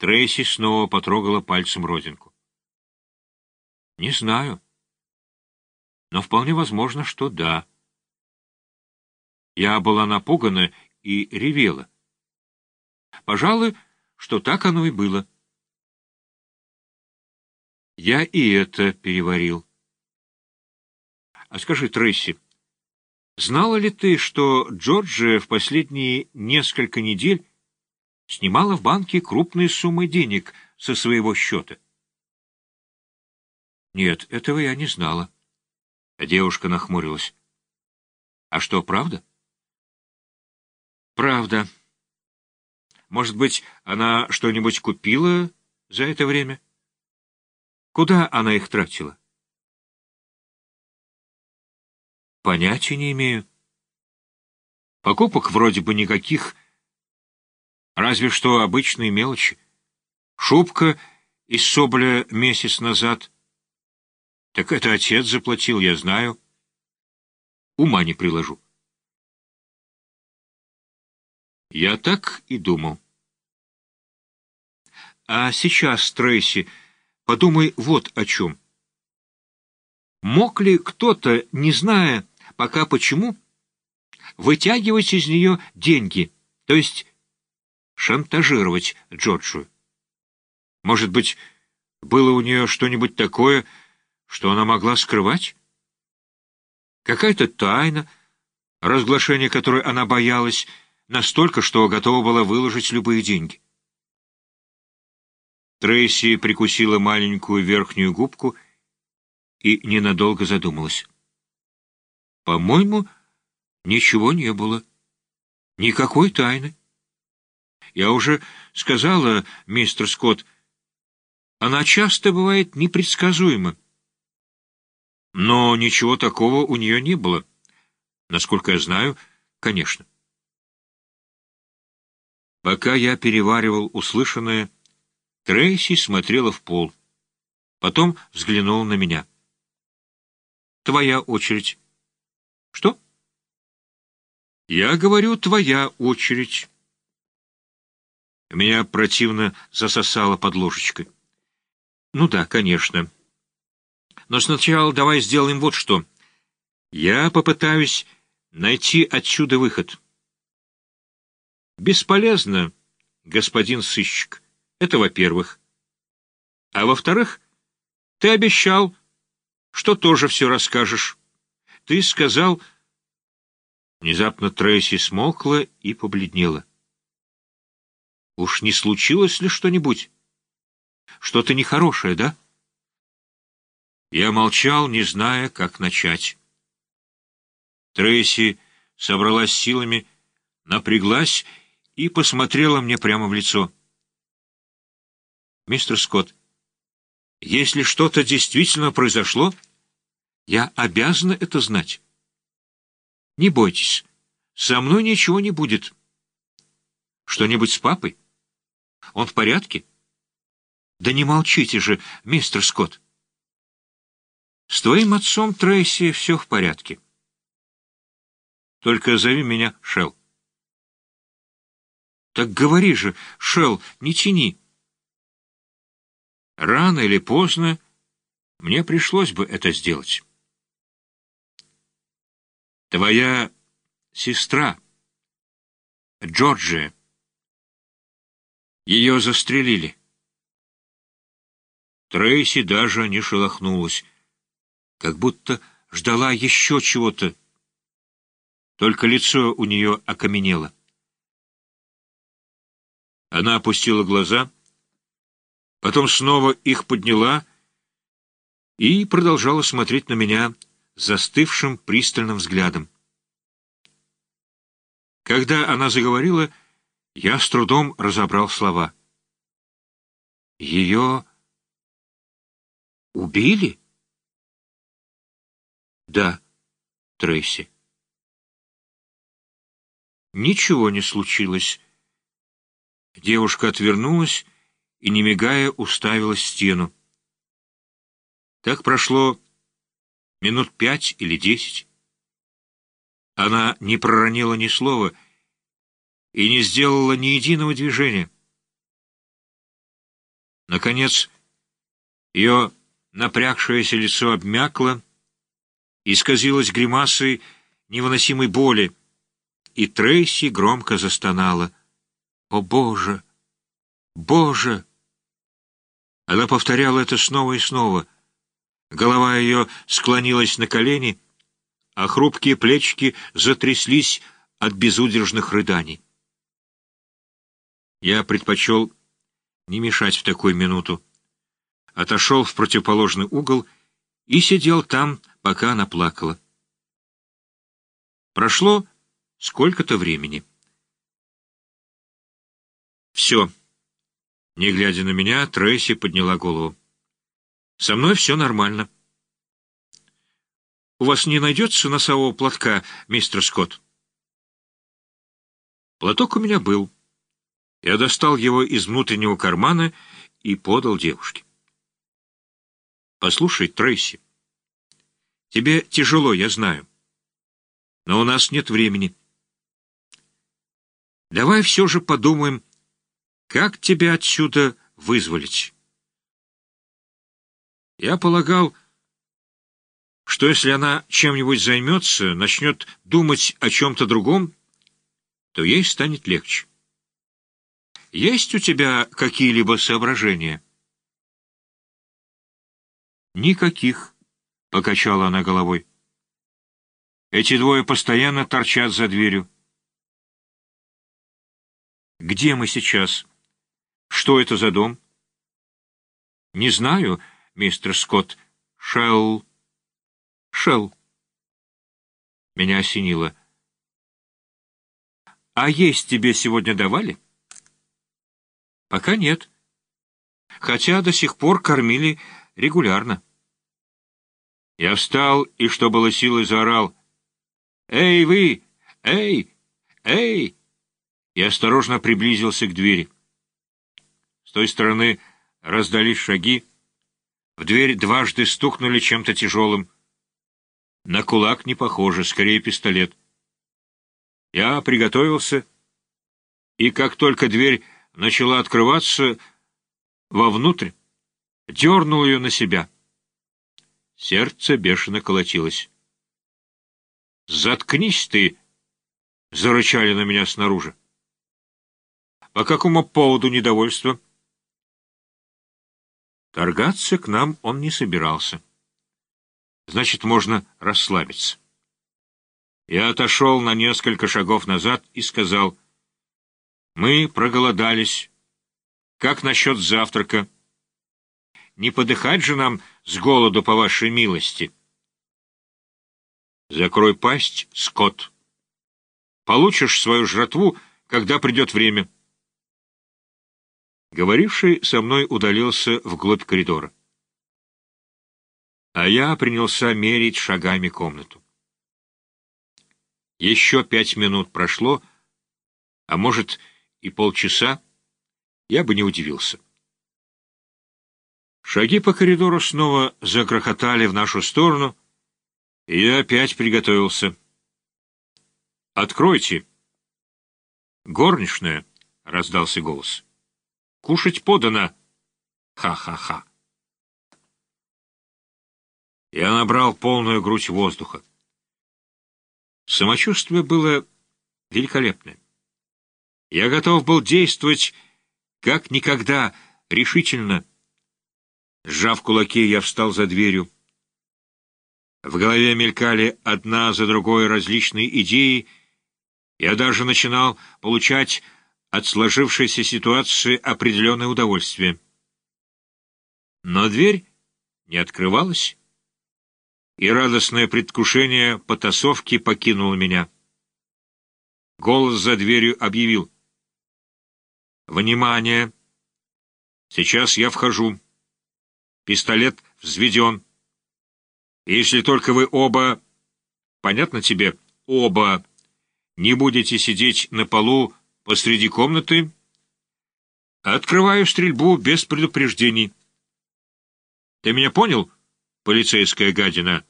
Трейси снова потрогала пальцем родинку. Не знаю. Но вполне возможно, что да. Я была напугана и ревела. Пожалуй, что так оно и было. Я и это переварил. А скажи, Трейси, знала ли ты, что Джорджия в последние несколько недель снимала в банке крупные суммы денег со своего счета? Нет, этого я не знала. А девушка нахмурилась. А что, правда? Правда. Может быть, она что-нибудь купила за это время? Куда она их тратила? Понятия не имею. Покупок вроде бы никаких, разве что обычные мелочи. Шубка из соболя месяц назад — так это отец заплатил, я знаю. Ума не приложу. Я так и думал. А сейчас, Трейси, подумай вот о чем. Мог ли кто-то, не зная пока почему, вытягивать из нее деньги, то есть шантажировать Джорджию? Может быть, было у нее что-нибудь такое, что она могла скрывать? Какая-то тайна, разглашение которой она боялась настолько, что готова была выложить любые деньги. Трейси прикусила маленькую верхнюю губку и ненадолго задумалась. «По-моему, ничего не было. Никакой тайны. Я уже сказала, мистер Скотт, она часто бывает непредсказуема. Но ничего такого у нее не было. Насколько я знаю, конечно. Пока я переваривал услышанное, Трейси смотрела в пол. Потом взглянула на меня. «Твоя очередь». «Что?» «Я говорю, твоя очередь». Меня противно засосало под ложечкой. «Ну да, конечно». Но сначала давай сделаем вот что. Я попытаюсь найти отсюда выход. Бесполезно, господин сыщик. Это во-первых. А во-вторых, ты обещал, что тоже все расскажешь. Ты сказал... Внезапно Трейси смолкла и побледнела. Уж не случилось ли что-нибудь? Что-то нехорошее, да? Я молчал, не зная, как начать. Трейси собралась силами, напряглась и посмотрела мне прямо в лицо. «Мистер Скотт, если что-то действительно произошло, я обязана это знать. Не бойтесь, со мной ничего не будет. Что-нибудь с папой? Он в порядке? Да не молчите же, мистер Скотт. С твоим отцом, Трейси, все в порядке. Только зови меня Шел. Так говори же, Шел, не тяни. Рано или поздно мне пришлось бы это сделать. Твоя сестра, Джорджия, ее застрелили. Трейси даже не шелохнулась как будто ждала еще чего-то. Только лицо у нее окаменело. Она опустила глаза, потом снова их подняла и продолжала смотреть на меня застывшим пристальным взглядом. Когда она заговорила, я с трудом разобрал слова. Ее убили? Да, Трейси. Ничего не случилось. Девушка отвернулась и, не мигая, уставилась в стену. Так прошло минут пять или десять. Она не проронила ни слова и не сделала ни единого движения. Наконец, ее напрягшееся лицо обмякло, исказилось гримасой невыносимой боли, и Трейси громко застонала. «О, Боже! Боже!» Она повторяла это снова и снова. Голова ее склонилась на колени, а хрупкие плечики затряслись от безудержных рыданий. Я предпочел не мешать в такую минуту. Отошел в противоположный угол и сидел там, пока она плакала. Прошло сколько-то времени. Все. Не глядя на меня, Трейси подняла голову. «Со мной все нормально». «У вас не найдется носового платка, мистер Скотт?» Платок у меня был. Я достал его из внутреннего кармана и подал девушке. «Послушай, Трейси, тебе тяжело, я знаю, но у нас нет времени. Давай все же подумаем, как тебя отсюда вызволить? Я полагал, что если она чем-нибудь займется, начнет думать о чем-то другом, то ей станет легче. Есть у тебя какие-либо соображения? Никаких, — покачала она головой. Эти двое постоянно торчат за дверью. Где мы сейчас? — что это за дом? Не знаю, мистер Скотт. Шелл... Шелл. Меня осенило. А есть тебе сегодня давали? Пока нет. Хотя до сих пор кормили регулярно. Я встал и, что было силой, заорал. «Эй, вы! Эй! Эй!» И осторожно приблизился к двери. С той стороны раздались шаги. В дверь дважды стукнули чем-то тяжелым. На кулак не похоже, скорее пистолет. Я приготовился, и как только дверь начала открываться вовнутрь, дернул ее на себя. Сердце бешено колотилось. «Заткнись ты!» — зарычали на меня снаружи. «По какому поводу недовольства?» Торгаться к нам он не собирался. Значит, можно расслабиться. Я отошел на несколько шагов назад и сказал, «Мы проголодались. Как насчет завтрака? Не подыхать же нам с голоду по вашей милости?» «Закрой пасть, Скотт. Получишь свою жратву, когда придет время». Говоривший со мной удалился вглубь коридора. А я принялся мерить шагами комнату. Еще пять минут прошло, а может и полчаса, я бы не удивился. Шаги по коридору снова загрохотали в нашу сторону, и я опять приготовился. «Откройте!» «Горничная!» — раздался голос. Кушать подано. Ха-ха-ха. Я набрал полную грудь воздуха. Самочувствие было великолепное. Я готов был действовать как никогда, решительно. Сжав кулаки, я встал за дверью. В голове мелькали одна за другой различные идеи. Я даже начинал получать от сложившейся ситуации определенное удовольствие. Но дверь не открывалась, и радостное предвкушение потасовки покинуло меня. Голос за дверью объявил. «Внимание! Сейчас я вхожу. Пистолет взведен. Если только вы оба, понятно тебе, оба, не будете сидеть на полу посреди комнаты, открываю стрельбу без предупреждений. Ты меня понял, полицейская гадина?»